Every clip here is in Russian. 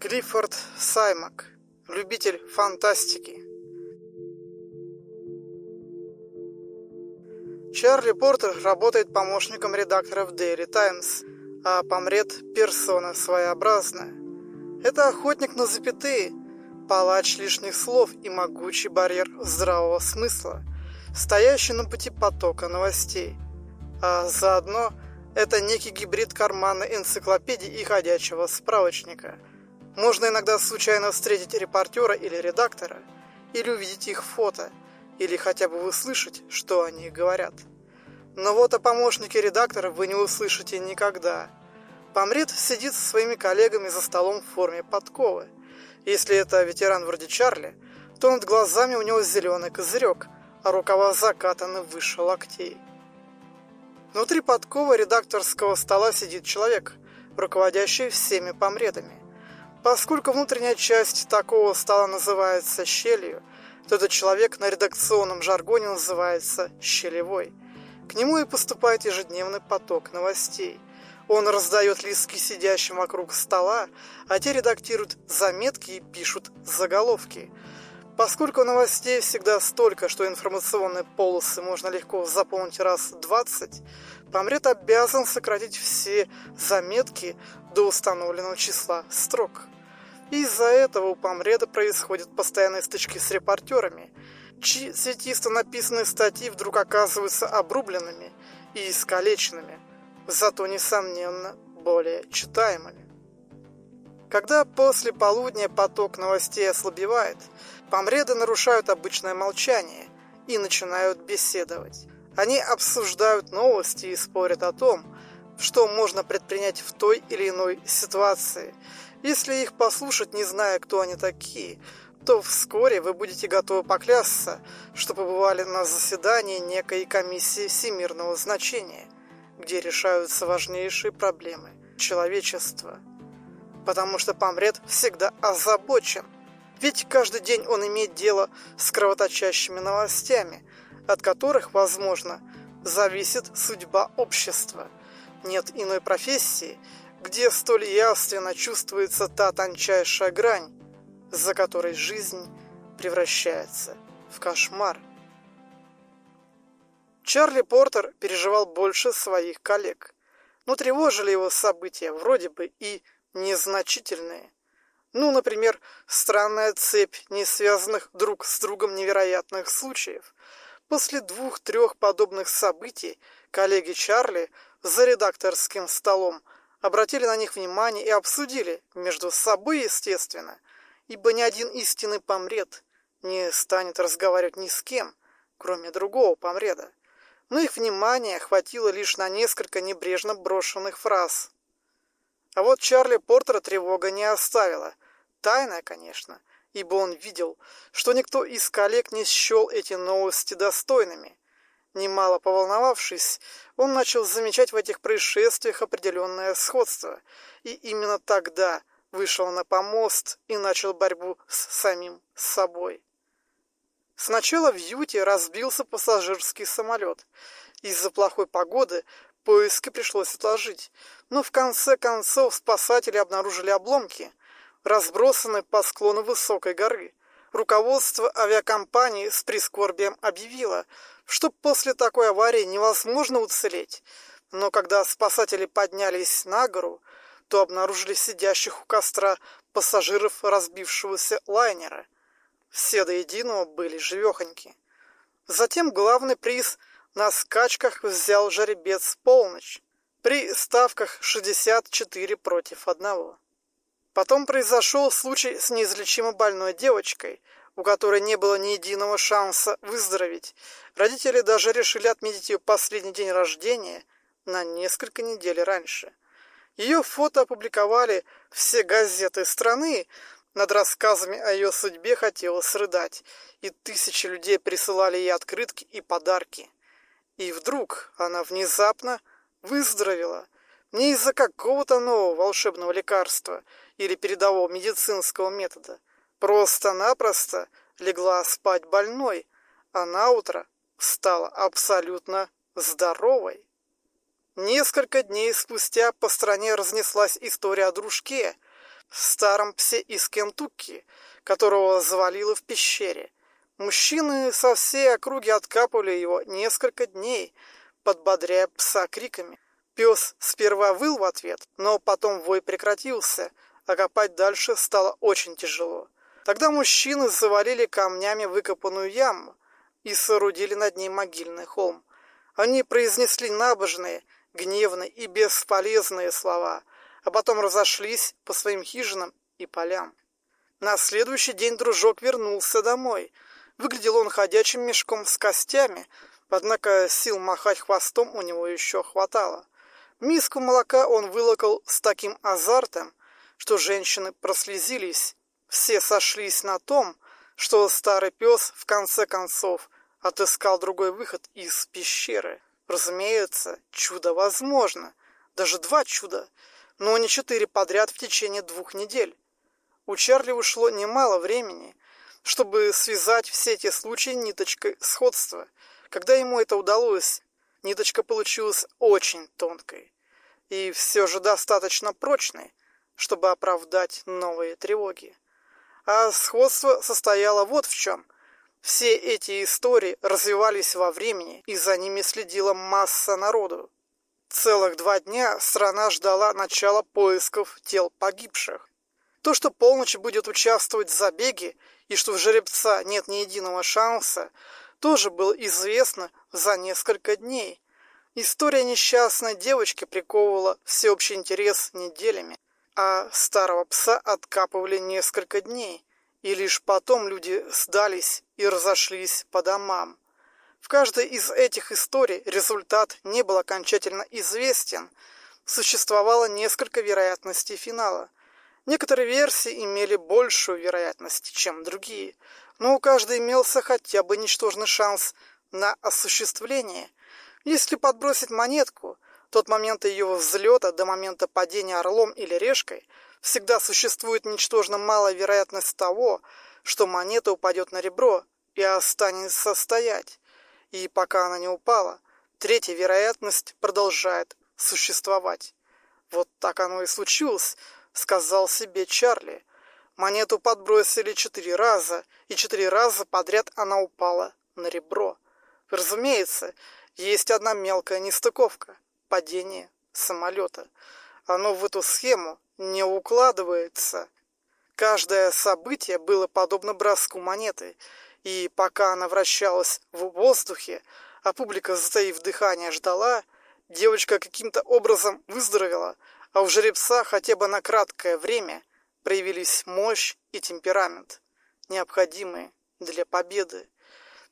Клиффорд Саймак, любитель фантастики. Чарли Портер работает помощником редактора в Daily Times, а помрет персона своеобразная. Это охотник на запятые, палач лишних слов и могучий барьер здравого смысла, стоящий на пути потока новостей. А заодно это некий гибрид карманной энциклопедии и ходячего справочника – можно иногда случайно встретить репортера или редактора, или увидеть их фото, или хотя бы услышать, что они говорят. Но вот о помощнике редактора вы не услышите никогда. Помрет сидит со своими коллегами за столом в форме подковы. Если это ветеран вроде Чарли, то над глазами у него зеленый козырек, а рукава закатаны выше локтей. Внутри подковы редакторского стола сидит человек, руководящий всеми помредами. Поскольку внутренняя часть такого стола называется щелью, то этот человек на редакционном жаргоне называется щелевой. К нему и поступает ежедневный поток новостей. Он раздает листки сидящим вокруг стола, а те редактируют заметки и пишут заголовки. Поскольку новостей всегда столько, что информационные полосы можно легко заполнить раз 20, Помрет обязан сократить все заметки до установленного числа строк. Из-за этого у Помреда происходят постоянные стычки с репортерами, чьи цветисто написанные статьи вдруг оказываются обрубленными и искалеченными, зато, несомненно, более читаемыми. Когда после полудня поток новостей ослабевает, помреды нарушают обычное молчание и начинают беседовать. Они обсуждают новости и спорят о том, что можно предпринять в той или иной ситуации. Если их послушать, не зная, кто они такие, то вскоре вы будете готовы поклясться, что побывали на заседании некой комиссии всемирного значения, где решаются важнейшие проблемы человечества. Потому что помрет всегда озабочен. Ведь каждый день он имеет дело с кровоточащими новостями, от которых, возможно, зависит судьба общества. Нет иной профессии, где столь явственно чувствуется та тончайшая грань, за которой жизнь превращается в кошмар. Чарли Портер переживал больше своих коллег, но тревожили его события вроде бы и незначительные. Ну, например, странная цепь не связанных друг с другом невероятных случаев, После двух-трех подобных событий коллеги Чарли за редакторским столом обратили на них внимание и обсудили, между собой, естественно, ибо ни один истинный помред не станет разговаривать ни с кем, кроме другого помреда. Но их внимание хватило лишь на несколько небрежно брошенных фраз. А вот Чарли Портера тревога не оставила. Тайная, конечно, ибо он видел, что никто из коллег не счел эти новости достойными. Немало поволновавшись, он начал замечать в этих происшествиях определенное сходство, и именно тогда вышел на помост и начал борьбу с самим собой. Сначала в Юте разбился пассажирский самолет. Из-за плохой погоды поиски пришлось отложить, но в конце концов спасатели обнаружили обломки, разбросаны по склону высокой горы. Руководство авиакомпании с прискорбием объявило, что после такой аварии невозможно уцелеть. Но когда спасатели поднялись на гору, то обнаружили сидящих у костра пассажиров разбившегося лайнера. Все до единого были живехоньки. Затем главный приз на скачках взял жеребец полночь при ставках 64 против одного. Потом произошел случай с неизлечимо больной девочкой, у которой не было ни единого шанса выздороветь. Родители даже решили отметить ее последний день рождения на несколько недель раньше. Ее фото опубликовали все газеты страны, над рассказами о ее судьбе хотелось рыдать, и тысячи людей присылали ей открытки и подарки. И вдруг она внезапно выздоровела – не из-за какого-то нового волшебного лекарства или передового медицинского метода. Просто-напросто легла спать больной, а на утро стала абсолютно здоровой. Несколько дней спустя по стране разнеслась история о дружке, старом псе из Кентукки, которого завалило в пещере. Мужчины со всей округи откапывали его несколько дней, подбодряя пса криками. Пес сперва выл в ответ, но потом вой прекратился, а копать дальше стало очень тяжело. Тогда мужчины завалили камнями выкопанную яму и соорудили над ней могильный холм. Они произнесли набожные, гневные и бесполезные слова, а потом разошлись по своим хижинам и полям. На следующий день дружок вернулся домой. Выглядел он ходячим мешком с костями, однако сил махать хвостом у него еще хватало. Миску молока он вылокал с таким азартом, что женщины прослезились. Все сошлись на том, что старый пес в конце концов отыскал другой выход из пещеры. Разумеется, чудо возможно. Даже два чуда, но не четыре подряд в течение двух недель. У Чарли ушло немало времени, чтобы связать все эти случаи ниточкой сходства. Когда ему это удалось, ниточка получилась очень тонкой и все же достаточно прочной, чтобы оправдать новые тревоги. А сходство состояло вот в чем – все эти истории развивались во времени, и за ними следила масса народу. Целых два дня страна ждала начала поисков тел погибших. То, что полночь будет участвовать в забеге, и что в жеребца нет ни единого шанса, тоже было известно за несколько дней. История несчастной девочки приковывала всеобщий интерес неделями, а старого пса откапывали несколько дней и лишь потом люди сдались и разошлись по домам. В каждой из этих историй результат не был окончательно известен, существовало несколько вероятностей финала. Некоторые версии имели большую вероятность, чем другие, но у каждой имелся хотя бы ничтожный шанс на осуществление. Если подбросить монетку, то от момента ее взлета до момента падения орлом или решкой – всегда существует ничтожно малая вероятность того, что монета упадет на ребро и останется стоять. И пока она не упала, третья вероятность продолжает существовать. Вот так оно и случилось, сказал себе Чарли. Монету подбросили четыре раза, и четыре раза подряд она упала на ребро. Разумеется, есть одна мелкая нестыковка – падение самолета. Оно в эту схему не укладывается. Каждое событие было подобно броску монеты, и пока она вращалась в воздухе, а публика, затаив дыхание, ждала, девочка каким-то образом выздоровела, а у жеребца хотя бы на краткое время проявились мощь и темперамент, необходимые для победы.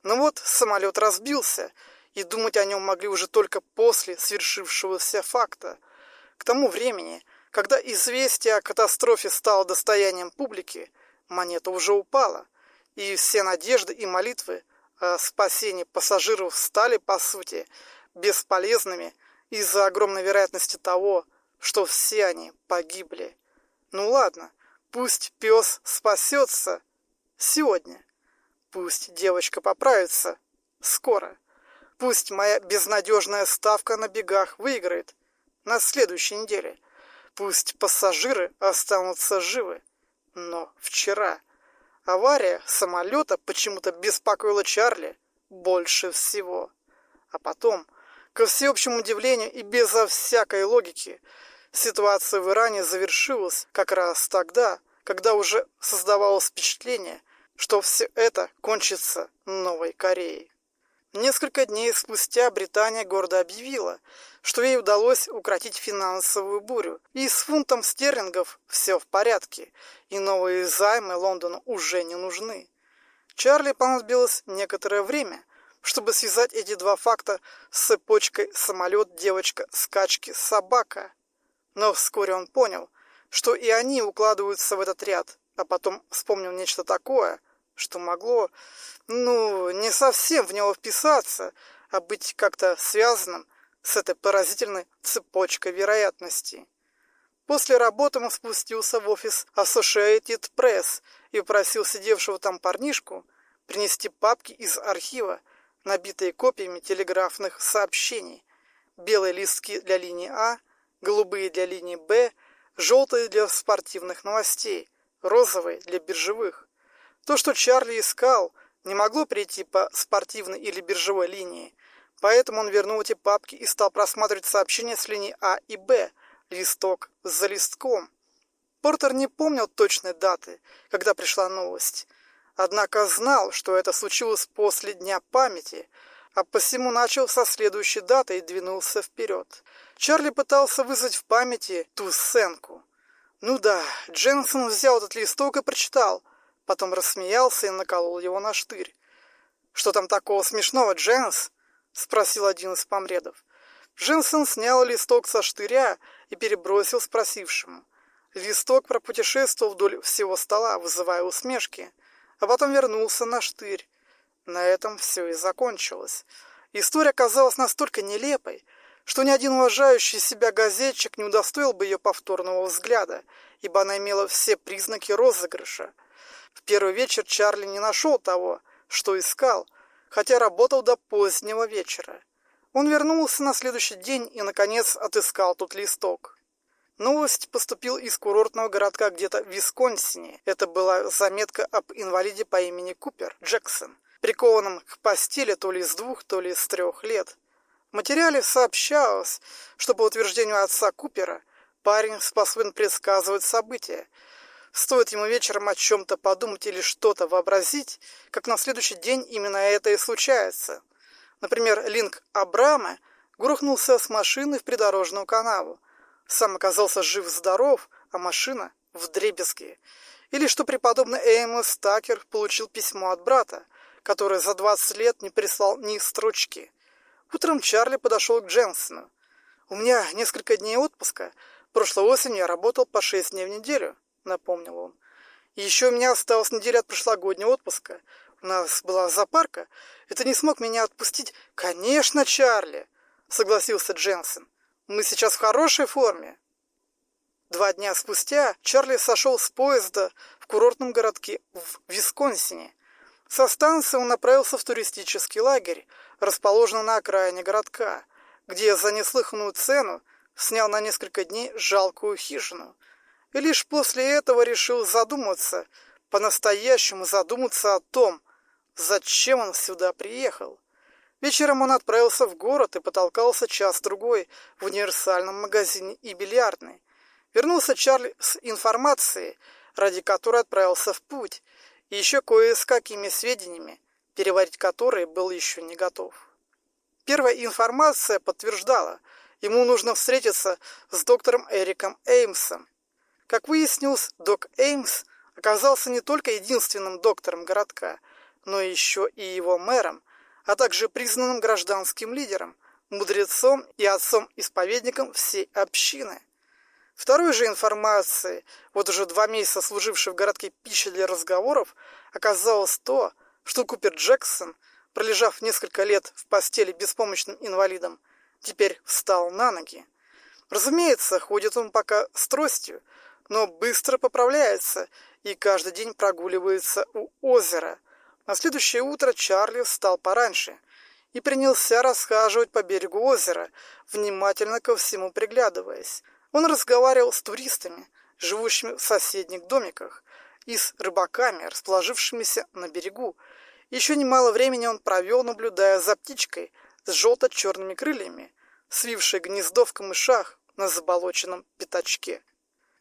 Но вот самолет разбился, и думать о нем могли уже только после свершившегося факта. К тому времени когда известие о катастрофе стало достоянием публики, монета уже упала, и все надежды и молитвы о спасении пассажиров стали, по сути, бесполезными из-за огромной вероятности того, что все они погибли. Ну ладно, пусть пес спасется сегодня. Пусть девочка поправится скоро. Пусть моя безнадежная ставка на бегах выиграет на следующей неделе. Пусть пассажиры останутся живы. Но вчера авария самолета почему-то беспокоила Чарли больше всего. А потом, ко всеобщему удивлению и безо всякой логики, ситуация в Иране завершилась как раз тогда, когда уже создавалось впечатление, что все это кончится Новой Кореей. Несколько дней спустя Британия гордо объявила, что ей удалось укротить финансовую бурю, и с фунтом стерлингов все в порядке, и новые займы Лондону уже не нужны. Чарли понадобилось некоторое время, чтобы связать эти два факта с цепочкой самолет-девочка-скачки-собака. Но вскоре он понял, что и они укладываются в этот ряд, а потом вспомнил нечто такое, что могло, ну, не совсем в него вписаться, а быть как-то связанным с этой поразительной цепочкой вероятностей. После работы он спустился в офис Associated Press и попросил сидевшего там парнишку принести папки из архива, набитые копиями телеграфных сообщений, белые листки для линии А, голубые для линии Б, желтые для спортивных новостей, розовые для биржевых. То, что Чарли искал, не могло прийти по спортивной или биржевой линии, поэтому он вернул эти папки и стал просматривать сообщения с линий А и Б, листок за листком. Портер не помнил точной даты, когда пришла новость, однако знал, что это случилось после Дня памяти, а посему начал со следующей даты и двинулся вперед. Чарли пытался вызвать в памяти ту сценку. Ну да, Дженсон взял этот листок и прочитал, потом рассмеялся и наколол его на штырь. «Что там такого смешного, Дженс?» — спросил один из помредов. Дженсон снял листок со штыря и перебросил спросившему. Листок пропутешествовал вдоль всего стола, вызывая усмешки, а потом вернулся на штырь. На этом все и закончилось. История оказалась настолько нелепой, что ни один уважающий себя газетчик не удостоил бы ее повторного взгляда, ибо она имела все признаки розыгрыша. В первый вечер Чарли не нашел того, что искал, хотя работал до позднего вечера. Он вернулся на следующий день и, наконец, отыскал тот листок. Новость поступила из курортного городка где-то в Висконсине. Это была заметка об инвалиде по имени Купер Джексон, прикованном к постели то ли с двух, то ли с трех лет. В материале сообщалось, что по утверждению отца Купера парень способен предсказывать события. Стоит ему вечером о чем-то подумать или что-то вообразить, как на следующий день именно это и случается. Например, Линк Абрама грохнулся с машины в придорожную канаву. Сам оказался жив-здоров, а машина — в дребезге. Или что преподобный Эймос Такер получил письмо от брата, который за 20 лет не прислал ни строчки. Утром Чарли подошел к Дженсону. «У меня несколько дней отпуска. Прошлой осенью я работал по 6 дней в неделю», — напомнил он. И еще у меня осталась неделя от прошлогоднего отпуска. У нас была зоопарка. Это не смог меня отпустить. «Конечно, Чарли!» — согласился Дженсен. Мы сейчас в хорошей форме. Два дня спустя Чарли сошел с поезда в курортном городке в Висконсине. Со станции он направился в туристический лагерь, расположенный на окраине городка, где за неслыханную цену снял на несколько дней жалкую хижину. И лишь после этого решил задуматься, по-настоящему задуматься о том, зачем он сюда приехал. Вечером он отправился в город и потолкался час-другой в универсальном магазине и бильярдной. Вернулся Чарли с информацией, ради которой отправился в путь, и еще кое с какими сведениями, переварить которые был еще не готов. Первая информация подтверждала, ему нужно встретиться с доктором Эриком Эймсом. Как выяснилось, док Эймс оказался не только единственным доктором городка, но еще и его мэром, а также признанным гражданским лидером, мудрецом и отцом-исповедником всей общины. Второй же информацией, вот уже два месяца служившей в городке пищей для разговоров, оказалось то, что Купер Джексон, пролежав несколько лет в постели беспомощным инвалидом, теперь встал на ноги. Разумеется, ходит он пока с тростью, но быстро поправляется и каждый день прогуливается у озера, на следующее утро Чарли встал пораньше и принялся расхаживать по берегу озера, внимательно ко всему приглядываясь. Он разговаривал с туристами, живущими в соседних домиках, и с рыбаками, расположившимися на берегу. Еще немало времени он провел, наблюдая за птичкой с желто-черными крыльями, свившей гнездо в камышах на заболоченном пятачке.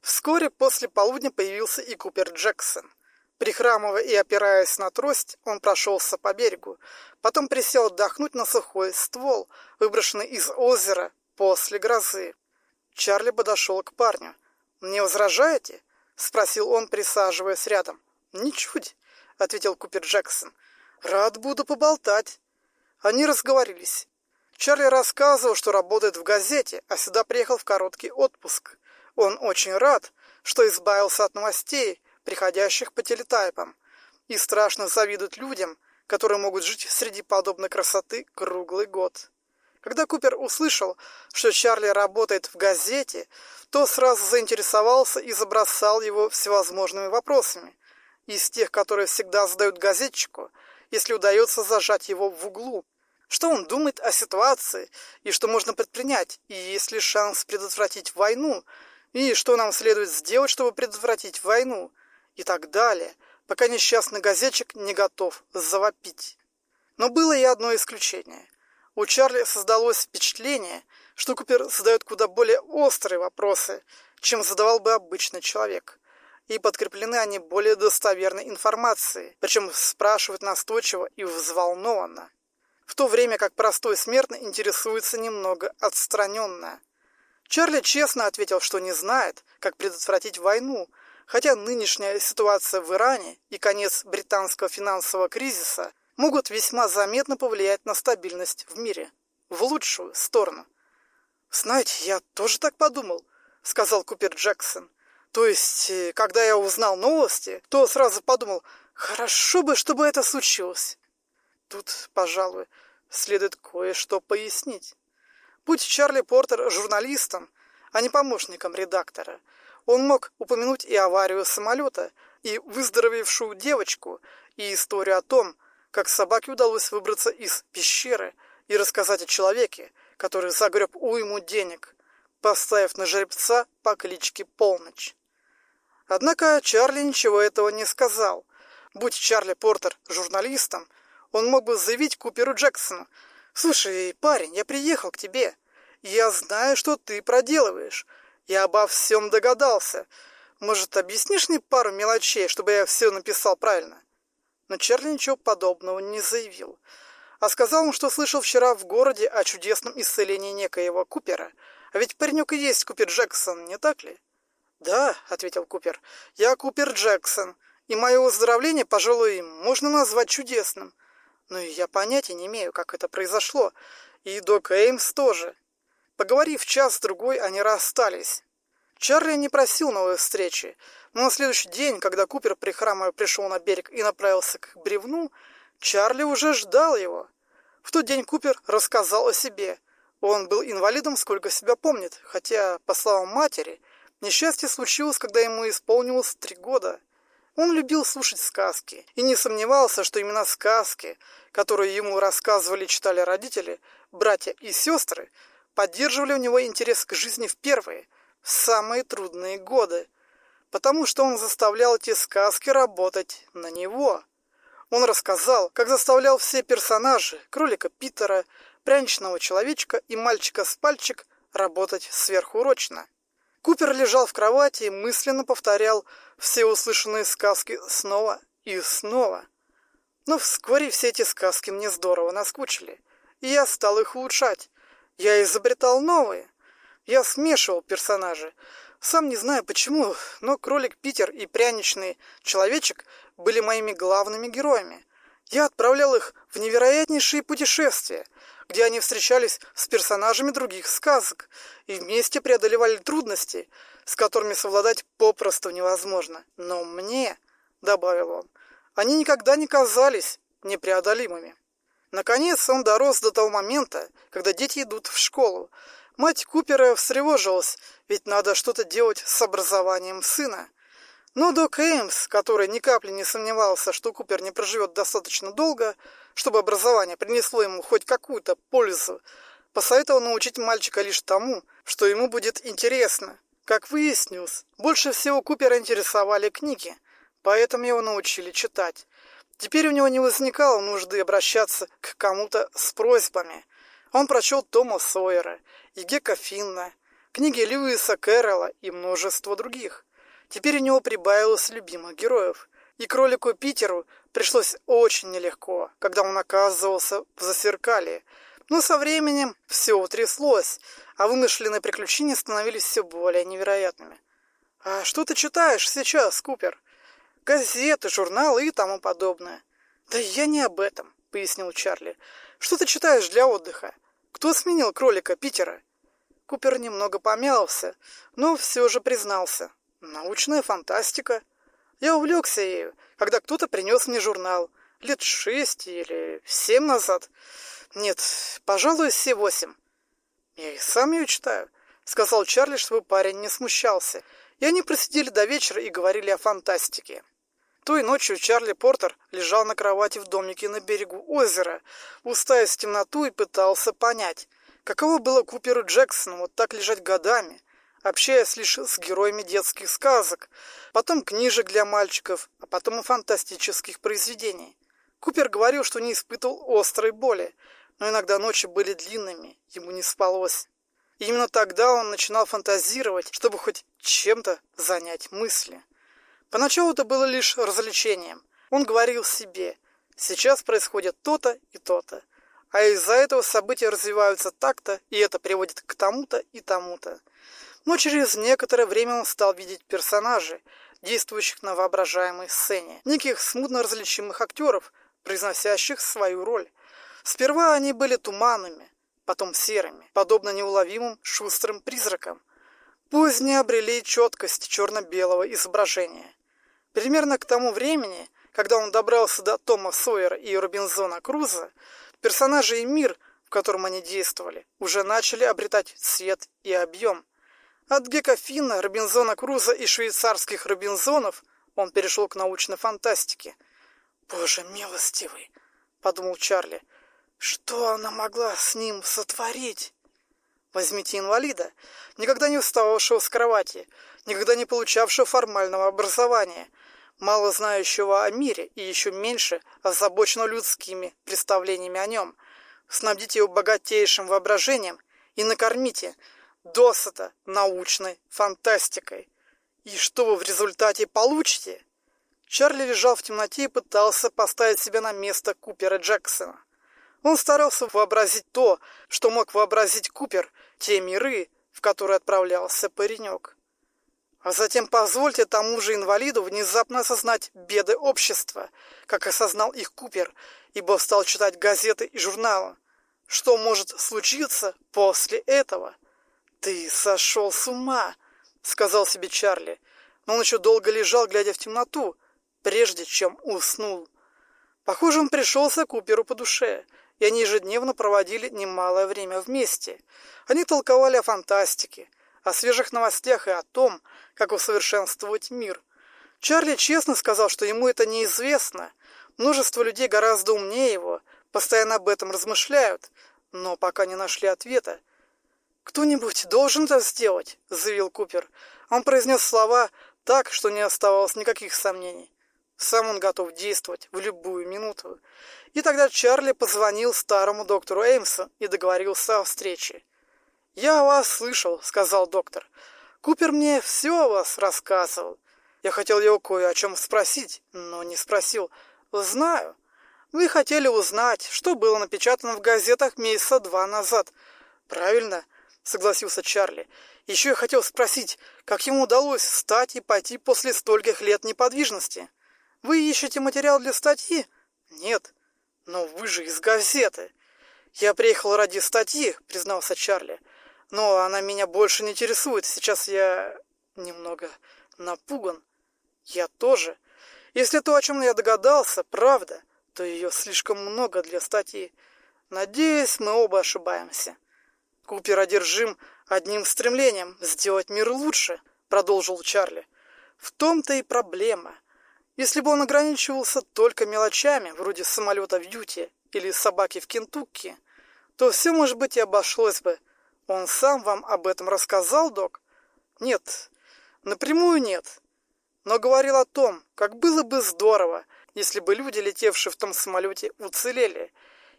Вскоре после полудня появился и Купер Джексон – Прихрамывая и опираясь на трость, он прошелся по берегу, потом присел отдохнуть на сухой ствол, выброшенный из озера после грозы. Чарли подошел к парню. «Не возражаете?» — спросил он, присаживаясь рядом. «Ничуть», — ответил Купер Джексон. «Рад буду поболтать». Они разговорились. Чарли рассказывал, что работает в газете, а сюда приехал в короткий отпуск. Он очень рад, что избавился от новостей, приходящих по телетайпам, и страшно завидуют людям, которые могут жить среди подобной красоты круглый год. Когда Купер услышал, что Чарли работает в газете, то сразу заинтересовался и забросал его всевозможными вопросами, из тех, которые всегда задают газетчику, если удается зажать его в углу. Что он думает о ситуации и что можно предпринять, и есть ли шанс предотвратить войну, и что нам следует сделать, чтобы предотвратить войну, и так далее, пока несчастный газетчик не готов завопить. Но было и одно исключение. У Чарли создалось впечатление, что Купер задает куда более острые вопросы, чем задавал бы обычный человек. И подкреплены они более достоверной информацией, причем спрашивают настойчиво и взволнованно. В то время как простой смертный интересуется немного отстраненно. Чарли честно ответил, что не знает, как предотвратить войну, хотя нынешняя ситуация в Иране и конец британского финансового кризиса могут весьма заметно повлиять на стабильность в мире. В лучшую сторону. «Знаете, я тоже так подумал», — сказал Купер Джексон. «То есть, э, когда я узнал новости, то сразу подумал, хорошо бы, чтобы это случилось». Тут, пожалуй, следует кое-что пояснить. Будь Чарли Портер журналистом, а не помощником редактора, он мог упомянуть и аварию самолета, и выздоровевшую девочку, и историю о том, как собаке удалось выбраться из пещеры, и рассказать о человеке, который загреб уйму денег, поставив на жеребца по кличке Полночь. Однако Чарли ничего этого не сказал. Будь Чарли Портер журналистом, он мог бы заявить Куперу Джексону, «Слушай, парень, я приехал к тебе. Я знаю, что ты проделываешь. Я обо всем догадался. Может, объяснишь мне пару мелочей, чтобы я все написал правильно?» Но Чарли ничего подобного не заявил. А сказал он, что слышал вчера в городе о чудесном исцелении некоего Купера. А ведь паренек и есть Купер Джексон, не так ли? «Да», — ответил Купер, — «я Купер Джексон, и мое выздоровление, пожалуй, можно назвать чудесным. Но я понятия не имею, как это произошло. И Док Эймс тоже. Поговорив час-другой, они расстались. Чарли не просил новой встречи, но на следующий день, когда Купер, прихрамывая, пришел на берег и направился к бревну, Чарли уже ждал его. В тот день Купер рассказал о себе. Он был инвалидом, сколько себя помнит, хотя, по словам матери, несчастье случилось, когда ему исполнилось три года. Он любил слушать сказки и не сомневался, что именно сказки, которые ему рассказывали и читали родители, братья и сестры, поддерживали у него интерес к жизни в первые, в самые трудные годы, потому что он заставлял эти сказки работать на него. Он рассказал, как заставлял все персонажи, кролика Питера, пряничного человечка и мальчика с пальчик работать сверхурочно. Купер лежал в кровати и мысленно повторял все услышанные сказки снова и снова. Но вскоре все эти сказки мне здорово наскучили, и я стал их улучшать. Я изобретал новые. Я смешивал персонажи. Сам не знаю почему, но кролик Питер и пряничный человечек были моими главными героями. Я отправлял их в невероятнейшие путешествия, где они встречались с персонажами других сказок и вместе преодолевали трудности, с которыми совладать попросту невозможно. Но мне, — добавил он, — они никогда не казались непреодолимыми. Наконец он дорос до того момента, когда дети идут в школу. Мать Купера встревожилась, ведь надо что-то делать с образованием сына. Но Док Эймс, который ни капли не сомневался, что Купер не проживет достаточно долго, чтобы образование принесло ему хоть какую-то пользу, посоветовал научить мальчика лишь тому, что ему будет интересно. Как выяснилось, больше всего Купера интересовали книги, поэтому его научили читать. Теперь у него не возникало нужды обращаться к кому-то с просьбами. Он прочел Тома Сойера и Гека Финна, книги Льюиса Кэрролла и множество других. Теперь у него прибавилось любимых героев. И кролику Питеру пришлось очень нелегко, когда он оказывался в засеркале. Но со временем все утряслось, а вымышленные приключения становились все более невероятными. «А что ты читаешь сейчас, Купер?» «Газеты, журналы и тому подобное». «Да я не об этом», — пояснил Чарли. «Что ты читаешь для отдыха? Кто сменил кролика Питера?» Купер немного помялся, но все же признался. Научная фантастика. Я увлекся ею, когда кто-то принес мне журнал. Лет шесть или семь назад. Нет, пожалуй, все восемь. Я и сам ее читаю, сказал Чарли, чтобы парень не смущался. И они просидели до вечера и говорили о фантастике. Той ночью Чарли Портер лежал на кровати в домике на берегу озера, уставясь в темноту и пытался понять, каково было Куперу Джексону вот так лежать годами, общаясь лишь с героями детских сказок, потом книжек для мальчиков, а потом и фантастических произведений. Купер говорил, что не испытывал острой боли, но иногда ночи были длинными, ему не спалось. И именно тогда он начинал фантазировать, чтобы хоть чем-то занять мысли. Поначалу это было лишь развлечением. Он говорил себе, сейчас происходит то-то и то-то, а из-за этого события развиваются так-то, и это приводит к тому-то и тому-то. Но через некоторое время он стал видеть персонажей, действующих на воображаемой сцене, неких смутно различимых актеров, произносящих свою роль. Сперва они были туманными, потом серыми, подобно неуловимым шустрым призракам. Позднее обрели четкость черно-белого изображения. Примерно к тому времени, когда он добрался до Тома Сойера и Робинзона Круза, персонажи и мир, в котором они действовали, уже начали обретать цвет и объем. От Гека Финна, Робинзона Круза и швейцарских Робинзонов он перешел к научной фантастике. «Боже милостивый!» — подумал Чарли — что она могла с ним сотворить? Возьмите инвалида, никогда не встававшего с кровати, никогда не получавшего формального образования, мало знающего о мире и еще меньше озабоченного людскими представлениями о нем. Снабдите его богатейшим воображением и накормите досыта научной фантастикой. И что вы в результате получите? Чарли лежал в темноте и пытался поставить себя на место Купера Джексона. Он старался вообразить то, что мог вообразить Купер, те миры, в которые отправлялся паренек. А затем позвольте тому же инвалиду внезапно осознать беды общества, как осознал их Купер, ибо стал читать газеты и журналы. Что может случиться после этого? «Ты сошел с ума», — сказал себе Чарли, но он еще долго лежал, глядя в темноту, прежде чем уснул. Похоже, он пришелся Куперу по душе — и они ежедневно проводили немалое время вместе. Они толковали о фантастике, о свежих новостях и о том, как усовершенствовать мир. Чарли честно сказал, что ему это неизвестно. Множество людей гораздо умнее его, постоянно об этом размышляют, но пока не нашли ответа. «Кто-нибудь должен это сделать», — заявил Купер. Он произнес слова так, что не оставалось никаких сомнений. Сам он готов действовать в любую минуту. И тогда Чарли позвонил старому доктору Эймсу и договорился о встрече. «Я вас слышал», — сказал доктор. «Купер мне все о вас рассказывал. Я хотел его кое о чем спросить, но не спросил. Знаю. Вы хотели узнать, что было напечатано в газетах месяца два назад. Правильно?» — согласился Чарли. «Еще я хотел спросить, как ему удалось встать и пойти после стольких лет неподвижности?» «Вы ищете материал для статьи?» «Нет. «Но вы же из газеты!» «Я приехал ради статьи», — признался Чарли. «Но она меня больше не интересует. Сейчас я немного напуган. Я тоже. Если то, о чем я догадался, правда, то ее слишком много для статьи. Надеюсь, мы оба ошибаемся». «Купер одержим одним стремлением — сделать мир лучше», — продолжил Чарли. «В том-то и проблема. Если бы он ограничивался только мелочами, вроде самолета в Юте или собаки в Кентукки, то все, может быть, и обошлось бы. Он сам вам об этом рассказал, док? Нет, напрямую нет. Но говорил о том, как было бы здорово, если бы люди, летевшие в том самолете, уцелели.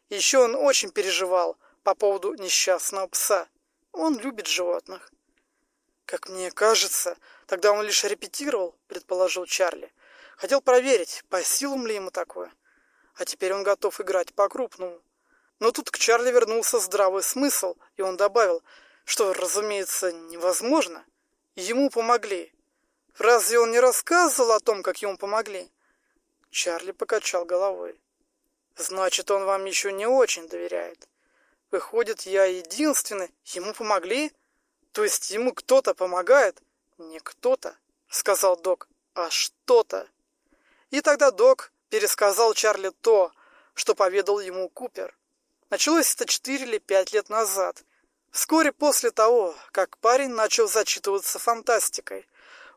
Еще он очень переживал по поводу несчастного пса. Он любит животных. Как мне кажется, тогда он лишь репетировал, предположил Чарли. Хотел проверить, по силам ли ему такое. А теперь он готов играть по-крупному. Но тут к Чарли вернулся здравый смысл, и он добавил, что, разумеется, невозможно. Ему помогли. Разве он не рассказывал о том, как ему помогли? Чарли покачал головой. Значит, он вам еще не очень доверяет. Выходит, я единственный. Ему помогли? То есть ему кто-то помогает? Не кто-то, сказал док, а что-то. И тогда док пересказал Чарли то, что поведал ему Купер. Началось это четыре или пять лет назад. Вскоре после того, как парень начал зачитываться фантастикой,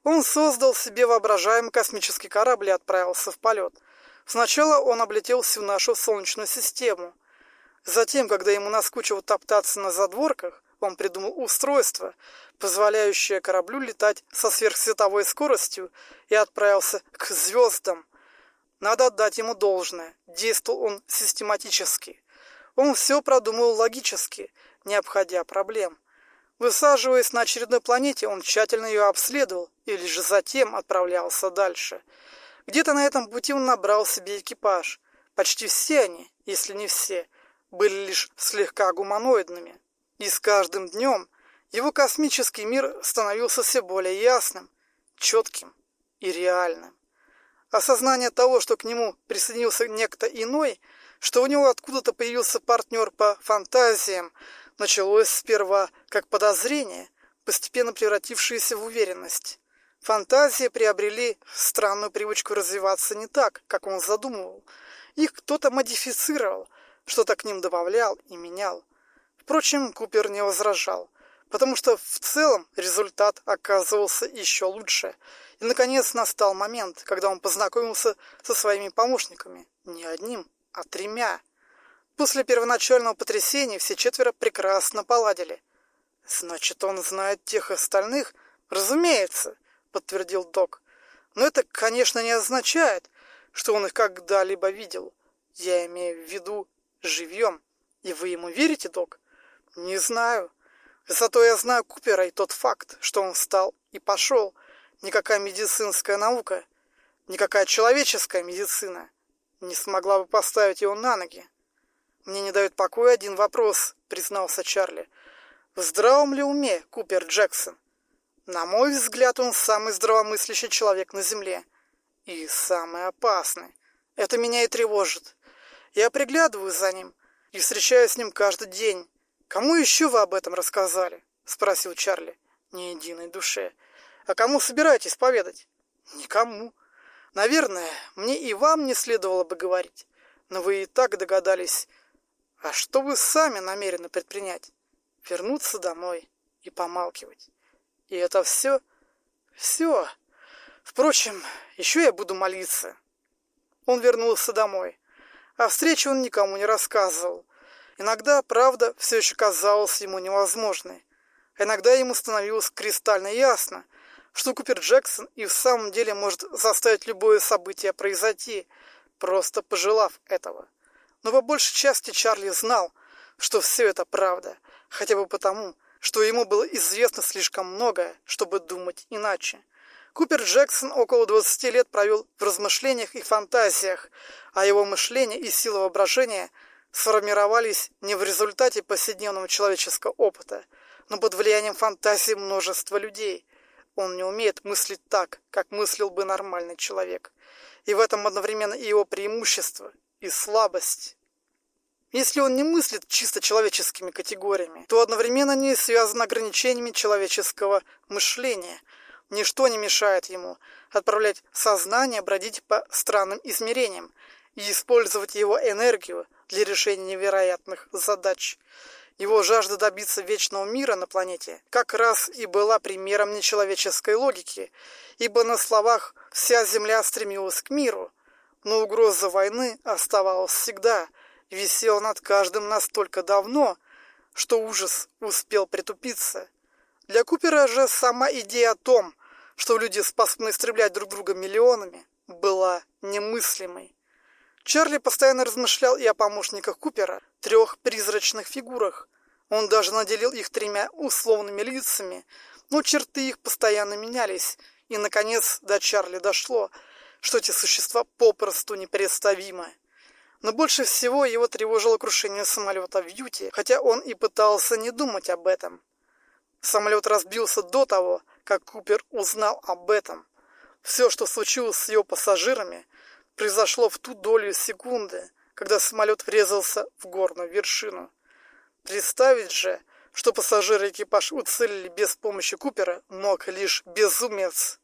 он создал себе воображаемый космический корабль и отправился в полет. Сначала он облетел всю нашу Солнечную систему. Затем, когда ему наскучило топтаться на задворках, он придумал устройство, позволяющее кораблю летать со сверхсветовой скоростью и отправился к звездам. Надо отдать ему должное. Действовал он систематически. Он все продумал логически, не обходя проблем. Высаживаясь на очередной планете, он тщательно ее обследовал и лишь затем отправлялся дальше. Где-то на этом пути он набрал себе экипаж. Почти все они, если не все, были лишь слегка гуманоидными. И с каждым днем его космический мир становился все более ясным, четким и реальным. Осознание того, что к нему присоединился некто иной, что у него откуда-то появился партнер по фантазиям, началось сперва как подозрение, постепенно превратившееся в уверенность. Фантазии приобрели странную привычку развиваться не так, как он задумывал. Их кто-то модифицировал, что-то к ним добавлял и менял. Впрочем, Купер не возражал, потому что в целом результат оказывался еще лучше. И, наконец, настал момент, когда он познакомился со своими помощниками. Не одним, а тремя. После первоначального потрясения все четверо прекрасно поладили. «Значит, он знает тех остальных?» «Разумеется», — подтвердил док. «Но это, конечно, не означает, что он их когда-либо видел. Я имею в виду живьем. И вы ему верите, док?» «Не знаю. Зато я знаю Купера и тот факт, что он встал и пошел. Никакая медицинская наука, никакая человеческая медицина не смогла бы поставить его на ноги. Мне не дает покоя один вопрос, признался Чарли. В здравом ли уме Купер Джексон? На мой взгляд, он самый здравомыслящий человек на Земле. И самый опасный. Это меня и тревожит. Я приглядываю за ним и встречаюсь с ним каждый день. Кому еще вы об этом рассказали? Спросил Чарли. Ни единой душе. А кому собираетесь поведать? Никому. Наверное, мне и вам не следовало бы говорить. Но вы и так догадались. А что вы сами намерены предпринять? Вернуться домой и помалкивать. И это все? Все. Впрочем, еще я буду молиться. Он вернулся домой. О встрече он никому не рассказывал. Иногда, правда, все еще казалось ему невозможной. Иногда ему становилось кристально ясно, что Купер Джексон и в самом деле может заставить любое событие произойти, просто пожелав этого. Но по большей части Чарли знал, что все это правда, хотя бы потому, что ему было известно слишком многое, чтобы думать иначе. Купер Джексон около 20 лет провел в размышлениях и фантазиях, а его мышление и сила воображения сформировались не в результате повседневного человеческого опыта, но под влиянием фантазии множества людей. Он не умеет мыслить так, как мыслил бы нормальный человек. И в этом одновременно и его преимущество, и слабость. Если он не мыслит чисто человеческими категориями, то одновременно не связан ограничениями человеческого мышления. Ничто не мешает ему отправлять сознание бродить по странным измерениям и использовать его энергию для решения невероятных задач. Его жажда добиться вечного мира на планете как раз и была примером нечеловеческой логики, ибо на словах вся Земля стремилась к миру, но угроза войны оставалась всегда висела над каждым настолько давно, что ужас успел притупиться. Для Купера же сама идея о том, что люди способны истреблять друг друга миллионами, была немыслимой. Чарли постоянно размышлял и о помощниках Купера, трех призрачных фигурах. Он даже наделил их тремя условными лицами, но черты их постоянно менялись, и, наконец, до Чарли дошло, что эти существа попросту непредставимы. Но больше всего его тревожило крушение самолета в Юте, хотя он и пытался не думать об этом. Самолет разбился до того, как Купер узнал об этом. Все, что случилось с его пассажирами, произошло в ту долю секунды, когда самолет врезался в горную вершину. Представить же, что пассажиры экипаж уцелели без помощи Купера, мог лишь безумец.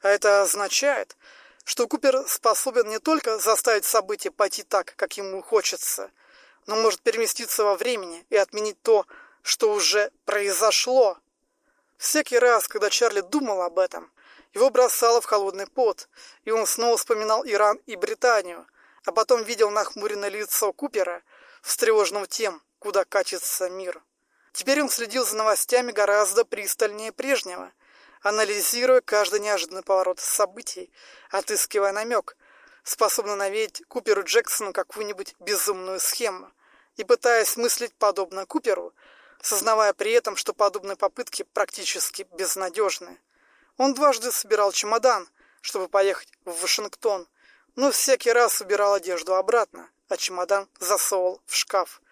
А это означает, что Купер способен не только заставить события пойти так, как ему хочется, но может переместиться во времени и отменить то, что уже произошло. Всякий раз, когда Чарли думал об этом, его бросало в холодный пот, и он снова вспоминал Иран и Британию, а потом видел нахмуренное лицо Купера, встревоженного тем, куда катится мир. Теперь он следил за новостями гораздо пристальнее прежнего, анализируя каждый неожиданный поворот событий, отыскивая намек, способный навеять Куперу Джексону какую-нибудь безумную схему, и пытаясь мыслить подобно Куперу, сознавая при этом, что подобные попытки практически безнадежны. Он дважды собирал чемодан, чтобы поехать в Вашингтон, но всякий раз убирал одежду обратно, а чемодан засовывал в шкаф,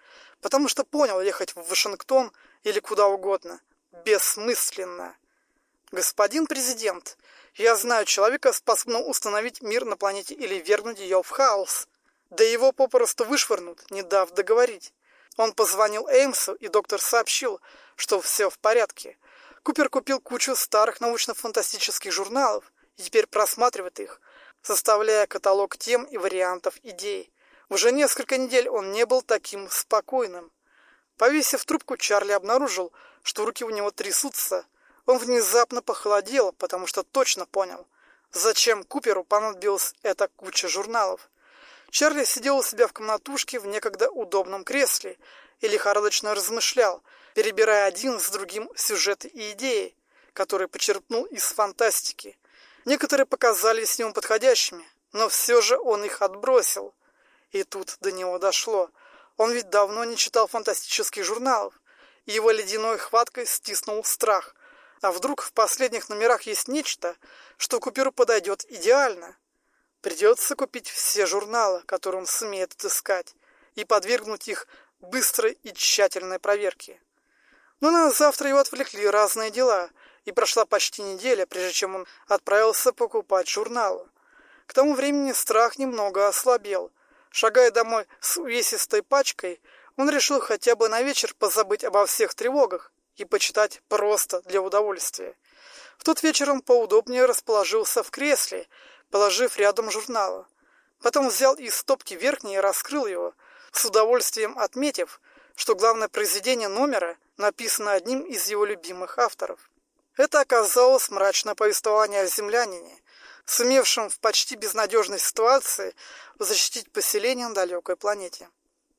потому что понял, ехать в Вашингтон или куда угодно бессмысленно. Господин президент, я знаю человека, способного установить мир на планете или вернуть ее в хаос. Да его попросту вышвырнут, не дав договорить. Он позвонил Эймсу, и доктор сообщил, что все в порядке. Купер купил кучу старых научно-фантастических журналов и теперь просматривает их, составляя каталог тем и вариантов идей. Уже несколько недель он не был таким спокойным. Повесив трубку, Чарли обнаружил, что руки у него трясутся. Он внезапно похолодел, потому что точно понял, зачем Куперу понадобилась эта куча журналов. Чарли сидел у себя в комнатушке в некогда удобном кресле и лихорадочно размышлял, перебирая один с другим сюжеты и идеи, которые почерпнул из фантастики. Некоторые показались ему подходящими, но все же он их отбросил. И тут до него дошло. Он ведь давно не читал фантастических журналов, и его ледяной хваткой стиснул страх. А вдруг в последних номерах есть нечто, что Куперу подойдет идеально? Придется купить все журналы, которые он сумеет отыскать, и подвергнуть их быстрой и тщательной проверке. Но на завтра его отвлекли разные дела, и прошла почти неделя, прежде чем он отправился покупать журналы. К тому времени страх немного ослабел. Шагая домой с увесистой пачкой, он решил хотя бы на вечер позабыть обо всех тревогах и почитать просто для удовольствия. В тот вечер он поудобнее расположился в кресле, положив рядом журналы. Потом взял из стопки верхний и раскрыл его, с удовольствием отметив, что главное произведение номера написано одним из его любимых авторов. Это оказалось мрачное повествование о землянине, сумевшем в почти безнадежной ситуации защитить поселение на далекой планете.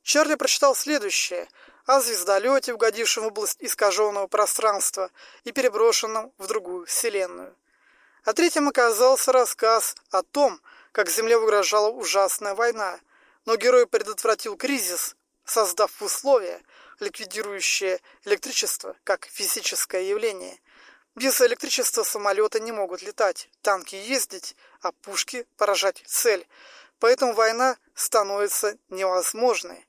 Чарли прочитал следующее о звездолете, угодившем в область искаженного пространства и переброшенном в другую вселенную. А третьим оказался рассказ о том, как Земле угрожала ужасная война, но герой предотвратил кризис, создав условия, ликвидирующие электричество как физическое явление. Без электричества самолеты не могут летать, танки ездить, а пушки поражать цель. Поэтому война становится невозможной.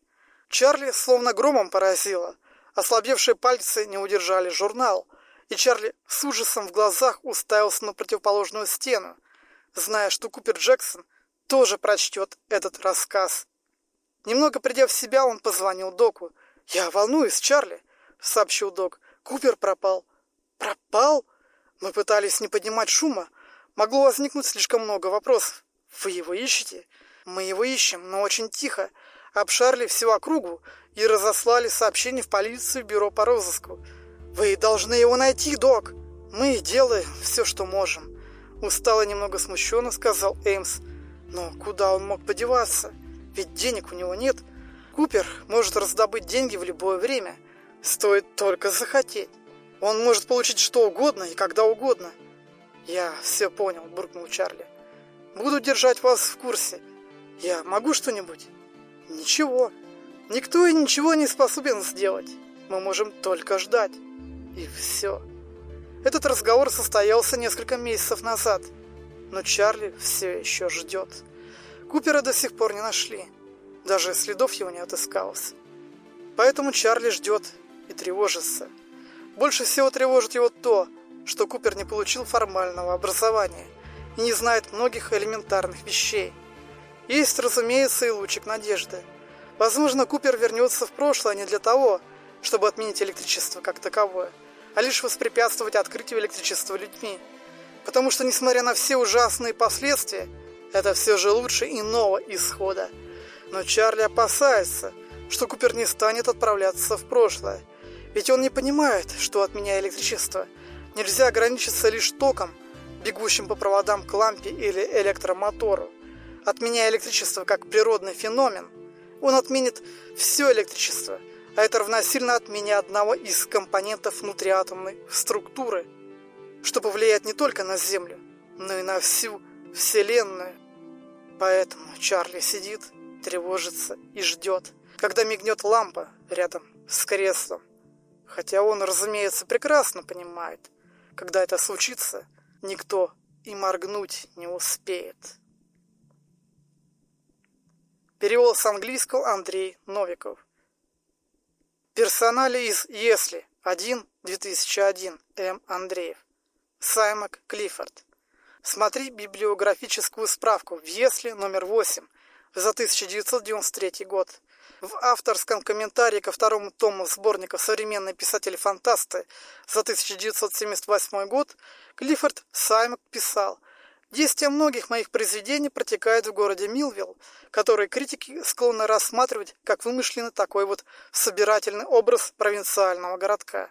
Чарли словно громом поразило. Ослабевшие пальцы не удержали журнал – и Чарли с ужасом в глазах уставился на противоположную стену, зная, что Купер Джексон тоже прочтет этот рассказ. Немного придя в себя, он позвонил Доку. «Я волнуюсь, Чарли», — сообщил Док. «Купер пропал». «Пропал?» Мы пытались не поднимать шума. Могло возникнуть слишком много вопросов. «Вы его ищете?» «Мы его ищем, но очень тихо. Обшарили всю округу и разослали сообщение в полицию бюро по розыску». «Вы должны его найти, док! Мы делаем все, что можем!» Устало немного смущенно сказал Эймс. «Но куда он мог подеваться? Ведь денег у него нет. Купер может раздобыть деньги в любое время. Стоит только захотеть. Он может получить что угодно и когда угодно». «Я все понял», — буркнул Чарли. «Буду держать вас в курсе. Я могу что-нибудь?» «Ничего. Никто и ничего не способен сделать. Мы можем только ждать». И все. Этот разговор состоялся несколько месяцев назад, но Чарли все еще ждет. Купера до сих пор не нашли. Даже следов его не отыскалось. Поэтому Чарли ждет и тревожится. Больше всего тревожит его то, что Купер не получил формального образования и не знает многих элементарных вещей. Есть, разумеется, и лучик надежды. Возможно, Купер вернется в прошлое не для того, чтобы отменить электричество как таковое, а лишь воспрепятствовать открытию электричества людьми. Потому что, несмотря на все ужасные последствия, это все же лучше иного исхода. Но Чарли опасается, что Купер не станет отправляться в прошлое. Ведь он не понимает, что отменяя электричество, нельзя ограничиться лишь током, бегущим по проводам к лампе или электромотору. Отменяя электричество как природный феномен, он отменит все электричество – а это равносильно отмене одного из компонентов внутриатомной структуры, что повлияет не только на Землю, но и на всю Вселенную. Поэтому Чарли сидит, тревожится и ждет, когда мигнет лампа рядом с креслом. Хотя он, разумеется, прекрасно понимает, когда это случится, никто и моргнуть не успеет. Перевод с английского Андрей Новиков. Персонали из «Если» 1, 2001, М. Андреев. Саймак Клиффорд. Смотри библиографическую справку в «Если» номер 8 за 1993 год. В авторском комментарии ко второму тому сборника «Современные писатели-фантасты» за 1978 год Клиффорд Саймак писал – Действие многих моих произведений протекает в городе Милвилл, который критики склонны рассматривать как вымышленный такой вот собирательный образ провинциального городка.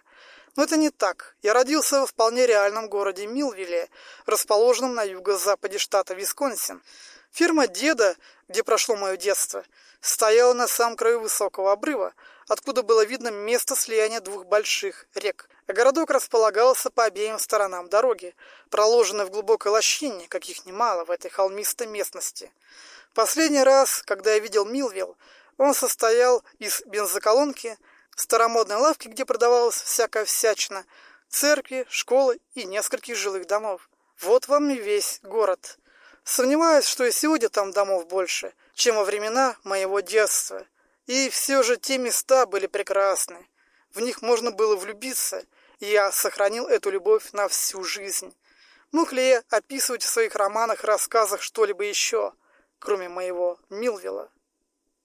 Но это не так. Я родился во вполне реальном городе Милвилле, расположенном на юго-западе штата Висконсин. Фирма деда, где прошло мое детство, стояла на самом краю высокого обрыва, откуда было видно место слияния двух больших рек городок располагался по обеим сторонам дороги, проложенной в глубокой лощине, каких немало в этой холмистой местности. Последний раз, когда я видел Милвилл, он состоял из бензоколонки, старомодной лавки, где продавалась всякая всячина, церкви, школы и нескольких жилых домов. Вот вам и весь город. Сомневаюсь, что и сегодня там домов больше, чем во времена моего детства. И все же те места были прекрасны. В них можно было влюбиться – я сохранил эту любовь на всю жизнь. Мог ли я описывать в своих романах, рассказах что-либо еще, кроме моего Милвилла?